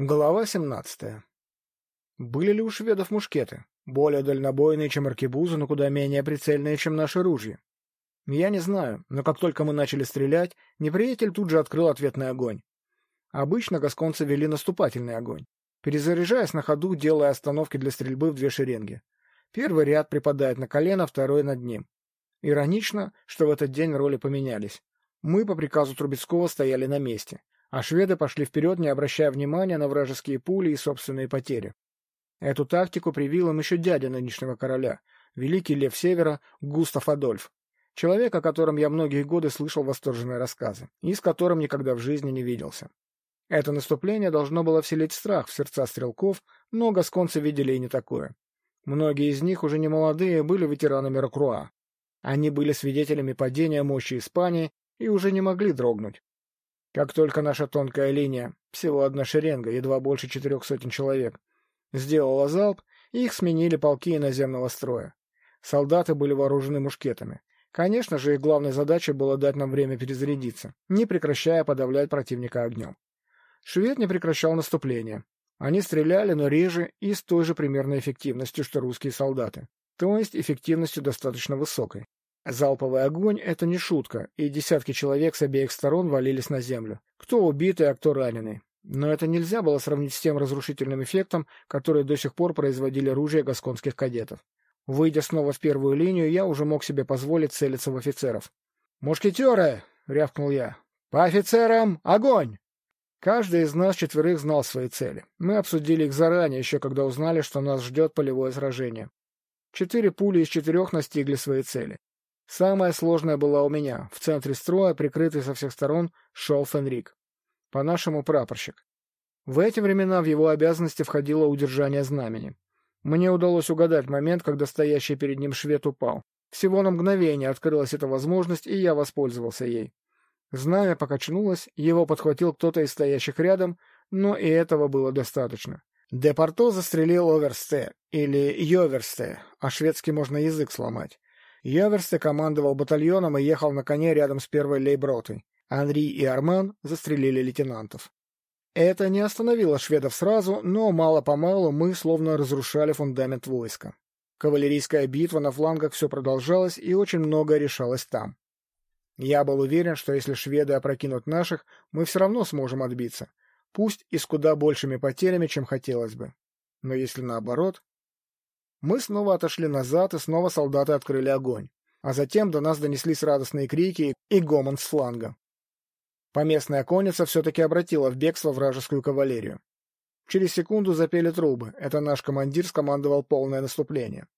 Глава 17. Были ли у шведов мушкеты? Более дальнобойные, чем аркебузы, но куда менее прицельные, чем наши ружья. Я не знаю, но как только мы начали стрелять, неприятель тут же открыл ответный огонь. Обычно гасконцы вели наступательный огонь, перезаряжаясь на ходу, делая остановки для стрельбы в две шеренги. Первый ряд припадает на колено, второй над ним. Иронично, что в этот день роли поменялись. Мы по приказу Трубецкого стояли на месте, а шведы пошли вперед, не обращая внимания на вражеские пули и собственные потери. Эту тактику привил им еще дядя нынешнего короля, великий лев Севера Густав Адольф, человек, о котором я многие годы слышал восторженные рассказы, и с которым никогда в жизни не виделся. Это наступление должно было вселить страх в сердца стрелков, но гасконцы видели и не такое. Многие из них, уже не молодые, были ветеранами Рокруа. Они были свидетелями падения мощи Испании и уже не могли дрогнуть. Как только наша тонкая линия, всего одна шеренга, едва больше четырех сотен человек, сделала залп, их сменили полки иноземного строя. Солдаты были вооружены мушкетами. Конечно же, их главной задачей было дать нам время перезарядиться, не прекращая подавлять противника огнем. Швед не прекращал наступление. Они стреляли, но реже и с той же примерной эффективностью, что русские солдаты. То есть эффективностью достаточно высокой. Залповый огонь — это не шутка, и десятки человек с обеих сторон валились на землю. Кто убитый, а кто раненый. Но это нельзя было сравнить с тем разрушительным эффектом, который до сих пор производили ружья гасконских кадетов. Выйдя снова в первую линию, я уже мог себе позволить целиться в офицеров. «Мушкетеры!» — рявкнул я. «По офицерам! Огонь!» Каждый из нас четверых знал свои цели. Мы обсудили их заранее, еще когда узнали, что нас ждет полевое сражение. Четыре пули из четырех настигли свои цели. Самая сложная была у меня. В центре строя, прикрытый со всех сторон, шел Фенрик. По-нашему прапорщик. В эти времена в его обязанности входило удержание знамени. Мне удалось угадать момент, когда стоящий перед ним швед упал. Всего на мгновение открылась эта возможность, и я воспользовался ей. Знамя покачнулось, его подхватил кто-то из стоящих рядом, но и этого было достаточно. Депорто застрелил Оверсте, или Йоверсте, а шведский можно язык сломать. Йоверсте командовал батальоном и ехал на коне рядом с первой лейбротой. Анри и Арман застрелили лейтенантов. Это не остановило шведов сразу, но мало-помалу мы словно разрушали фундамент войска. Кавалерийская битва на флангах все продолжалась, и очень многое решалось там. Я был уверен, что если шведы опрокинут наших, мы все равно сможем отбиться, пусть и с куда большими потерями, чем хотелось бы. Но если наоборот... Мы снова отошли назад, и снова солдаты открыли огонь. А затем до нас донеслись радостные крики и гомон с фланга. Поместная конница все-таки обратила в бегство вражескую кавалерию. Через секунду запели трубы. Это наш командир скомандовал полное наступление.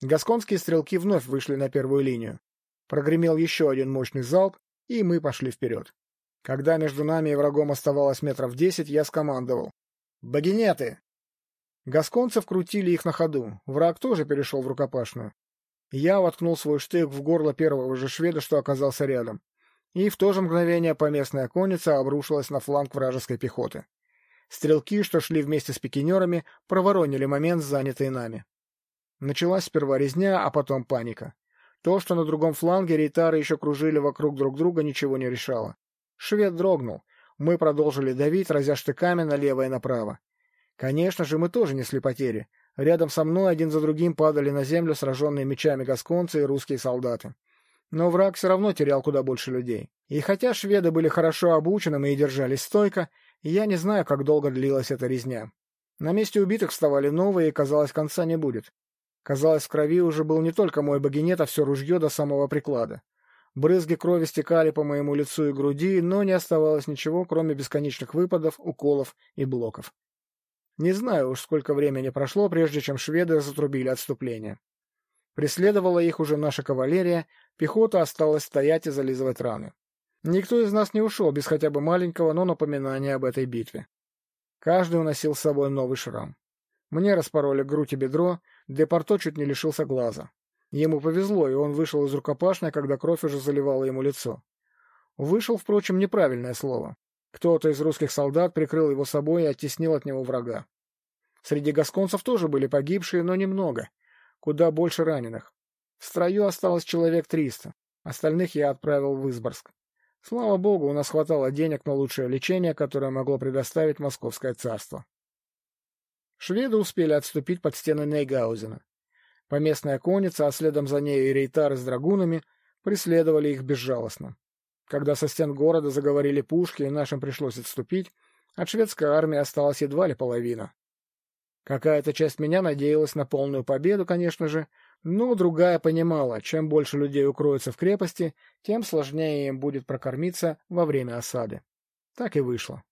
Гасконские стрелки вновь вышли на первую линию. Прогремел еще один мощный залп, и мы пошли вперед. Когда между нами и врагом оставалось метров десять, я скомандовал. «Багинеты!» Гасконцев крутили их на ходу. Враг тоже перешел в рукопашную. Я воткнул свой штык в горло первого же шведа, что оказался рядом. И в то же мгновение поместная конница обрушилась на фланг вражеской пехоты. Стрелки, что шли вместе с пикинерами, проворонили момент, занятый нами. Началась сперва резня, а потом паника. То, что на другом фланге рейтары еще кружили вокруг друг друга, ничего не решало. Швед дрогнул. Мы продолжили давить, разя штыками налево и направо. Конечно же, мы тоже несли потери. Рядом со мной один за другим падали на землю сраженные мечами гасконцы и русские солдаты. Но враг все равно терял куда больше людей. И хотя шведы были хорошо обученными и держались стойко, я не знаю, как долго длилась эта резня. На месте убитых вставали новые, и, казалось, конца не будет. Казалось, в крови уже был не только мой багинет, а все ружье до самого приклада. Брызги крови стекали по моему лицу и груди, но не оставалось ничего, кроме бесконечных выпадов, уколов и блоков. Не знаю уж, сколько времени прошло, прежде чем шведы затрубили отступление. Преследовала их уже наша кавалерия, пехота осталась стоять и зализывать раны. Никто из нас не ушел без хотя бы маленького, но напоминания об этой битве. Каждый уносил с собой новый шрам. Мне распороли грудь и бедро, Депорто чуть не лишился глаза. Ему повезло, и он вышел из рукопашной, когда кровь уже заливала ему лицо. Вышел, впрочем, неправильное слово. Кто-то из русских солдат прикрыл его собой и оттеснил от него врага. Среди гасконцев тоже были погибшие, но немного. Куда больше раненых. В строю осталось человек триста. Остальных я отправил в Изборск. Слава богу, у нас хватало денег на лучшее лечение, которое могло предоставить Московское царство. Шведы успели отступить под стены Нейгаузена. Поместная конница, а следом за ней и рейтары с драгунами, преследовали их безжалостно. Когда со стен города заговорили пушки и нашим пришлось отступить, от шведской армии осталась едва ли половина. Какая-то часть меня надеялась на полную победу, конечно же, но другая понимала, чем больше людей укроется в крепости, тем сложнее им будет прокормиться во время осады. Так и вышло.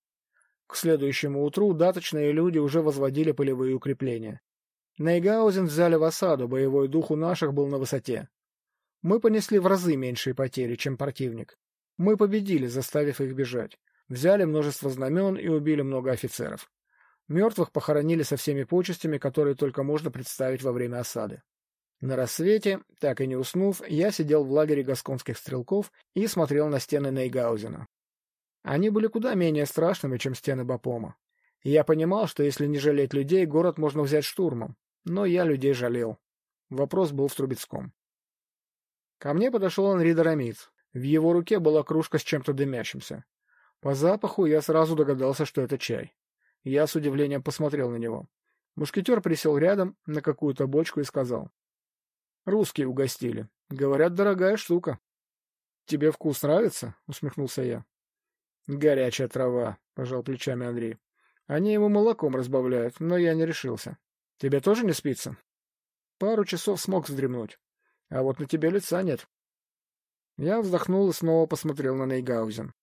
К следующему утру даточные люди уже возводили полевые укрепления. Нейгаузен взяли в осаду, боевой дух у наших был на высоте. Мы понесли в разы меньшие потери, чем противник. Мы победили, заставив их бежать. Взяли множество знамен и убили много офицеров. Мертвых похоронили со всеми почестями, которые только можно представить во время осады. На рассвете, так и не уснув, я сидел в лагере гасконских стрелков и смотрел на стены Нейгаузена. Они были куда менее страшными, чем стены Бапома. я понимал, что если не жалеть людей, город можно взять штурмом. Но я людей жалел. Вопрос был в Трубецком. Ко мне подошел Анри Дорамиц. В его руке была кружка с чем-то дымящимся. По запаху я сразу догадался, что это чай. Я с удивлением посмотрел на него. Мушкетер присел рядом на какую-то бочку и сказал. — Русские угостили. Говорят, дорогая штука. — Тебе вкус нравится? — усмехнулся я. — Горячая трава, — пожал плечами Андрей. Они ему молоком разбавляют, но я не решился. — Тебе тоже не спится? Пару часов смог вздремнуть. А вот на тебе лица нет. Я вздохнул и снова посмотрел на Нейгаузен.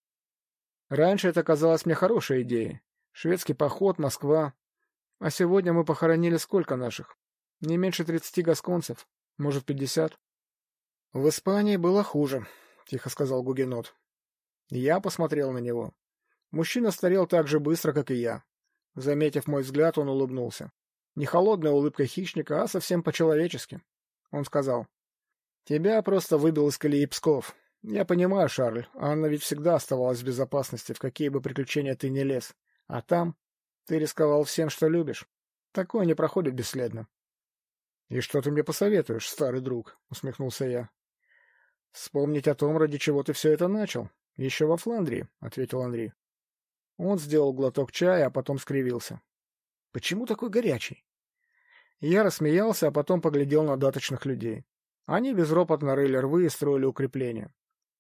Раньше это казалось мне хорошей идеей, Шведский поход, Москва. А сегодня мы похоронили сколько наших? Не меньше тридцати гасконцев. Может, пятьдесят? В Испании было хуже, — тихо сказал Гугенот. Я посмотрел на него. Мужчина старел так же быстро, как и я. Заметив мой взгляд, он улыбнулся. Не холодная улыбка хищника, а совсем по-человечески. Он сказал. — Тебя просто выбил из колеи Псков. Я понимаю, Шарль, Анна ведь всегда оставалась в безопасности, в какие бы приключения ты не лез. А там ты рисковал всем, что любишь. Такое не проходит бесследно. — И что ты мне посоветуешь, старый друг? — усмехнулся я. — Вспомнить о том, ради чего ты все это начал. Еще во Фландрии, — ответил Андрей. Он сделал глоток чая, а потом скривился. — Почему такой горячий? Я рассмеялся, а потом поглядел на даточных людей. Они безропотно рыли рвы и строили укрепления.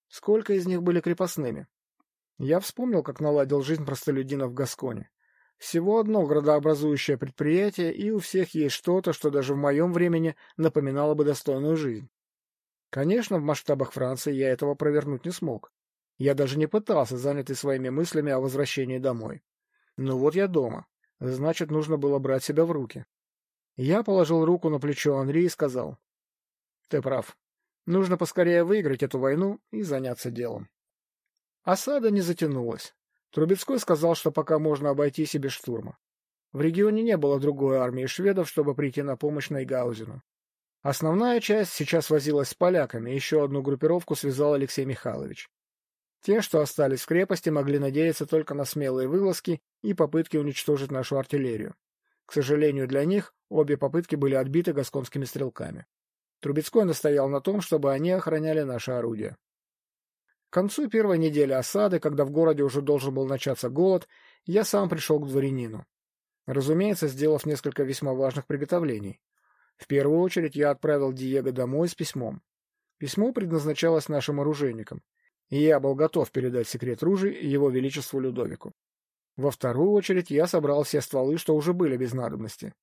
Сколько из них были крепостными? Я вспомнил, как наладил жизнь простолюдинов в Гасконе. Всего одно градообразующее предприятие, и у всех есть что-то, что даже в моем времени напоминало бы достойную жизнь. Конечно, в масштабах Франции я этого провернуть не смог. Я даже не пытался, занятый своими мыслями о возвращении домой. Но вот я дома. Значит, нужно было брать себя в руки. Я положил руку на плечо Анри и сказал. — Ты прав. Нужно поскорее выиграть эту войну и заняться делом. Осада не затянулась. Трубецкой сказал, что пока можно обойтись и без штурма. В регионе не было другой армии шведов, чтобы прийти на помощь Найгаузену. Основная часть сейчас возилась с поляками, еще одну группировку связал Алексей Михайлович. Те, что остались в крепости, могли надеяться только на смелые вылазки и попытки уничтожить нашу артиллерию. К сожалению для них, обе попытки были отбиты гасконскими стрелками. Трубецкой настоял на том, чтобы они охраняли наше орудие. К концу первой недели осады, когда в городе уже должен был начаться голод, я сам пришел к дворянину. Разумеется, сделав несколько весьма важных приготовлений. В первую очередь я отправил Диего домой с письмом. Письмо предназначалось нашим оружейникам, и я был готов передать секрет ружей его величеству Людовику. Во вторую очередь я собрал все стволы, что уже были без надобности.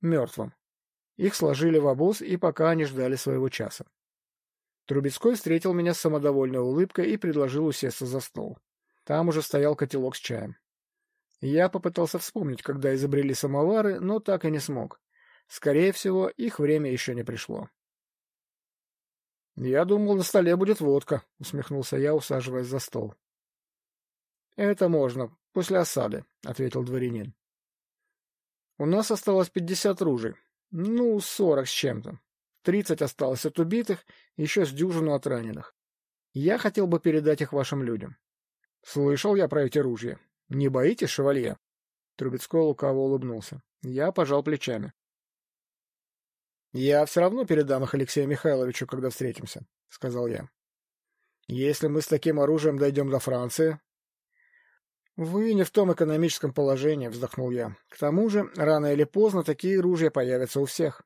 Мертвым. Их сложили в обоз, и пока они ждали своего часа. Трубецкой встретил меня с самодовольной улыбкой и предложил усесться за стол. Там уже стоял котелок с чаем. Я попытался вспомнить, когда изобрели самовары, но так и не смог. Скорее всего, их время еще не пришло. — Я думал, на столе будет водка, — усмехнулся я, усаживаясь за стол. — Это можно, после осады, — ответил дворянин. — У нас осталось пятьдесят ружей. Ну, сорок с чем-то. Тридцать осталось от убитых, еще с дюжину от раненых. Я хотел бы передать их вашим людям. Слышал я про эти ружья. Не боитесь, шевалье? Трубецкой лукаво улыбнулся. Я пожал плечами. — Я все равно передам их Алексею Михайловичу, когда встретимся, — сказал я. Если мы с таким оружием дойдем до Франции... Вы не в том экономическом положении, вздохнул я. К тому же, рано или поздно такие ружья появятся у всех.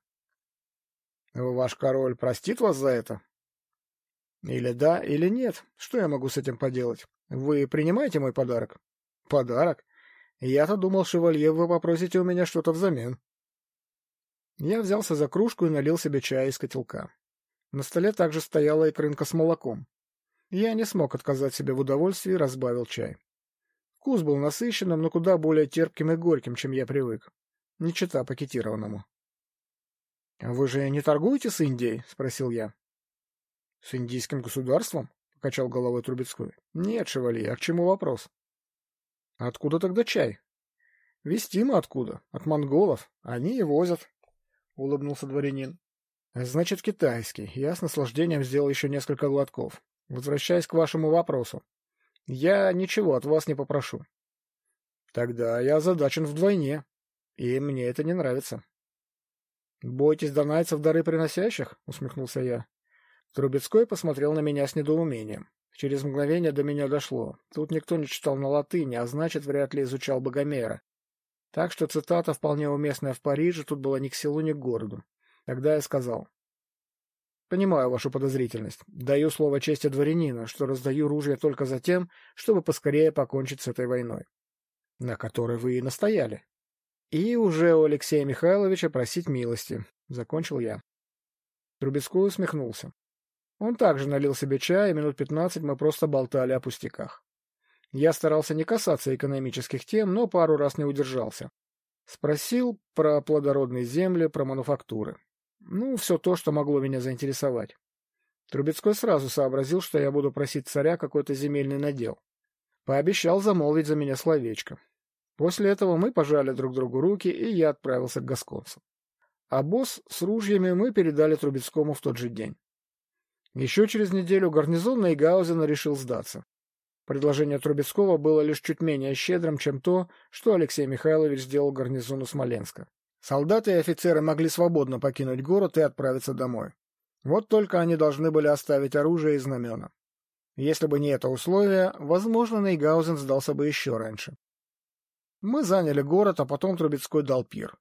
Ваш король простит вас за это? Или да, или нет. Что я могу с этим поделать? Вы принимаете мой подарок? Подарок? Я-то думал, шевалье, вы попросите у меня что-то взамен. Я взялся за кружку и налил себе чая из котелка. На столе также стояла икрынка с молоком. Я не смог отказать себе в удовольствии и разбавил чай. Вкус был насыщенным, но куда более терпким и горьким, чем я привык. Не чита пакетированному. — а Вы же не торгуете с Индией? — спросил я. — С индийским государством? — покачал головой Трубецкой. — Нет, шевалье, а к чему вопрос? — Откуда тогда чай? — Вести мы откуда? От монголов. Они и возят. — улыбнулся дворянин. — Значит, китайский. Я с наслаждением сделал еще несколько глотков. Возвращаясь к вашему вопросу. Я ничего от вас не попрошу. Тогда я озадачен вдвойне, и мне это не нравится. — Бойтесь донайцев дары приносящих? — усмехнулся я. Трубецкой посмотрел на меня с недоумением. Через мгновение до меня дошло. Тут никто не читал на латыни, а значит, вряд ли изучал Богомера. Так что цитата, вполне уместная в Париже, тут была ни к селу, ни к городу. Тогда я сказал. Понимаю вашу подозрительность. Даю слово чести дворянина, что раздаю ружья только за тем, чтобы поскорее покончить с этой войной, на которой вы и настояли. И уже у Алексея Михайловича просить милости. Закончил я. Трубецкой усмехнулся. Он также налил себе чай, и минут пятнадцать мы просто болтали о пустяках. Я старался не касаться экономических тем, но пару раз не удержался. Спросил про плодородные земли, про мануфактуры. Ну, все то, что могло меня заинтересовать. Трубецкой сразу сообразил, что я буду просить царя какой-то земельный надел. Пообещал замолвить за меня словечко. После этого мы пожали друг другу руки, и я отправился к гасконцам. А босс с ружьями мы передали Трубецкому в тот же день. Еще через неделю гарнизон Нейгаузена решил сдаться. Предложение Трубецкого было лишь чуть менее щедрым, чем то, что Алексей Михайлович сделал гарнизону Смоленска. Солдаты и офицеры могли свободно покинуть город и отправиться домой. Вот только они должны были оставить оружие и знамена. Если бы не это условие, возможно, Нейгаузен сдался бы еще раньше. Мы заняли город, а потом Трубецкой дал пир.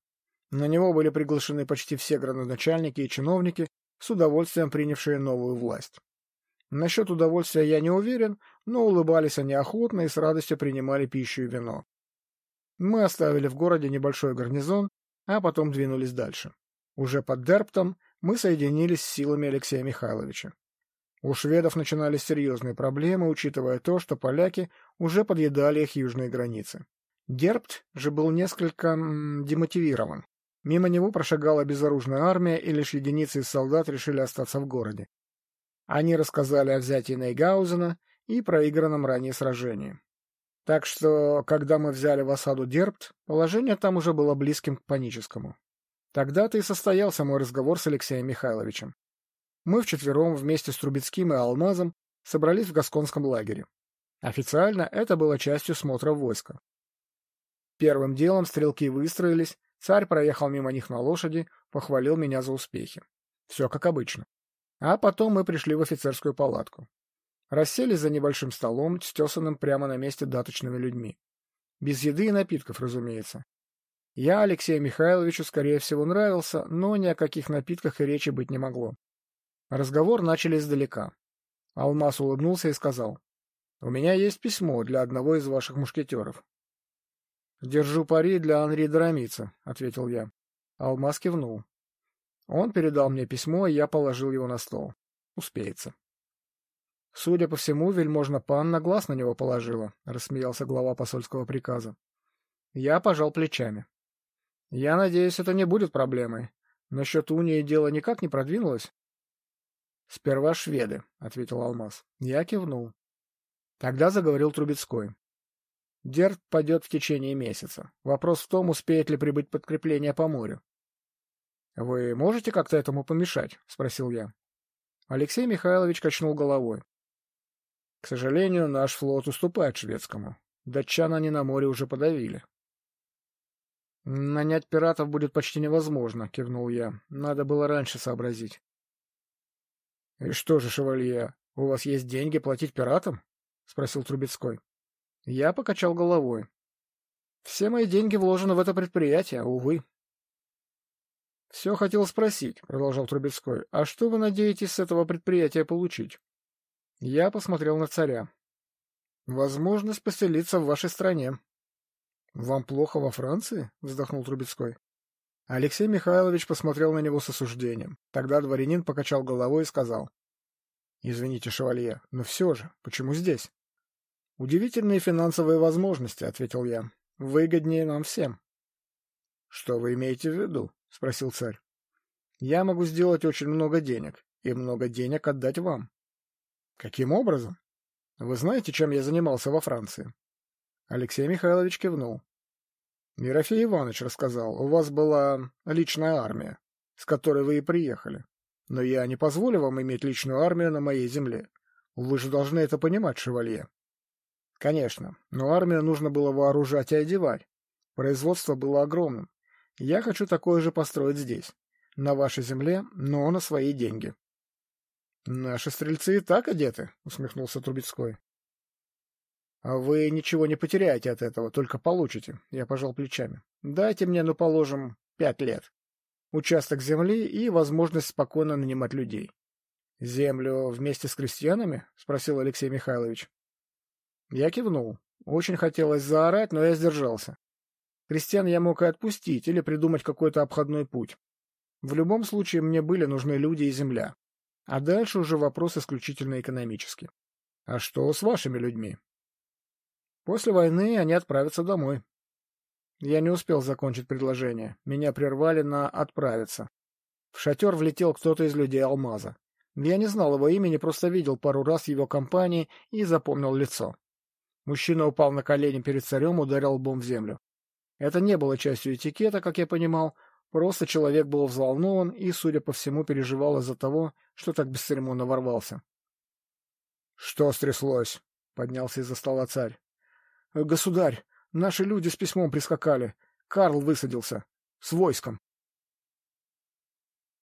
На него были приглашены почти все градоначальники и чиновники, с удовольствием принявшие новую власть. Насчет удовольствия я не уверен, но улыбались они охотно и с радостью принимали пищу и вино. Мы оставили в городе небольшой гарнизон а потом двинулись дальше. Уже под Дерптом мы соединились с силами Алексея Михайловича. У шведов начинались серьезные проблемы, учитывая то, что поляки уже подъедали их южные границы. Дерпт же был несколько м, демотивирован. Мимо него прошагала безоружная армия, и лишь единицы из солдат решили остаться в городе. Они рассказали о взятии Нейгаузена и проигранном ранее сражении. Так что, когда мы взяли в осаду Дербт, положение там уже было близким к паническому. Тогда-то и состоялся мой разговор с Алексеем Михайловичем. Мы вчетвером вместе с Трубецким и Алмазом собрались в Гасконском лагере. Официально это было частью смотра войска. Первым делом стрелки выстроились, царь проехал мимо них на лошади, похвалил меня за успехи. Все как обычно. А потом мы пришли в офицерскую палатку. Расселись за небольшим столом, стесанным прямо на месте даточными людьми. Без еды и напитков, разумеется. Я Алексею Михайловичу, скорее всего, нравился, но ни о каких напитках и речи быть не могло. Разговор начали издалека. Алмаз улыбнулся и сказал. — У меня есть письмо для одного из ваших мушкетеров. — Держу пари для Анри Дорамица, — ответил я. Алмаз кивнул. Он передал мне письмо, и я положил его на стол. Успеется. Судя по всему, вельможна панна глаз на него положила, — рассмеялся глава посольского приказа. Я пожал плечами. Я надеюсь, это не будет проблемой. Насчет унии дело никак не продвинулось? — Сперва шведы, — ответил Алмаз. Я кивнул. Тогда заговорил Трубецкой. Дерт падет в течение месяца. Вопрос в том, успеет ли прибыть подкрепление по морю. — Вы можете как-то этому помешать? — спросил я. Алексей Михайлович качнул головой. К сожалению, наш флот уступает шведскому. Датчан они на море уже подавили. «Нанять пиратов будет почти невозможно», — кивнул я. «Надо было раньше сообразить». «И что же, шевалье, — У вас есть деньги платить пиратам? — спросил Трубецкой. Я покачал головой. — Все мои деньги вложены в это предприятие, увы. — Все хотел спросить, — продолжал Трубецкой, — а что вы надеетесь с этого предприятия получить? Я посмотрел на царя. — Возможность поселиться в вашей стране. — Вам плохо во Франции? — вздохнул Трубецкой. Алексей Михайлович посмотрел на него с осуждением. Тогда дворянин покачал головой и сказал. — Извините, шевалье, но все же, почему здесь? — Удивительные финансовые возможности, — ответил я. — Выгоднее нам всем. — Что вы имеете в виду? — спросил царь. — Я могу сделать очень много денег, и много денег отдать вам. — Каким образом? Вы знаете, чем я занимался во Франции? Алексей Михайлович кивнул. Мирофей Иванович рассказал, у вас была личная армия, с которой вы и приехали. Но я не позволю вам иметь личную армию на моей земле. Вы же должны это понимать, шевалье. Конечно, но армию нужно было вооружать и одевать. Производство было огромным. Я хочу такое же построить здесь, на вашей земле, но на свои деньги. — Наши стрельцы и так одеты, — усмехнулся Трубецкой. А вы ничего не потеряете от этого, только получите. Я пожал плечами. Дайте мне, ну, положим, пять лет. Участок земли и возможность спокойно нанимать людей. Землю вместе с крестьянами? Спросил Алексей Михайлович. Я кивнул. Очень хотелось заорать, но я сдержался. Крестьян я мог и отпустить или придумать какой-то обходной путь. В любом случае мне были нужны люди и земля. А дальше уже вопрос исключительно экономический. А что с вашими людьми? После войны они отправятся домой. Я не успел закончить предложение. Меня прервали на «отправиться». В шатер влетел кто-то из людей Алмаза. Я не знал его имени, просто видел пару раз его компании и запомнил лицо. Мужчина упал на колени перед царем, ударил лбом в землю. Это не было частью этикета, как я понимал, просто человек был взволнован и, судя по всему, переживал из-за того, что так бесцеремонно ворвался. — Что стряслось? — поднялся из-за стола царь. — Государь, наши люди с письмом прискакали. Карл высадился. С войском.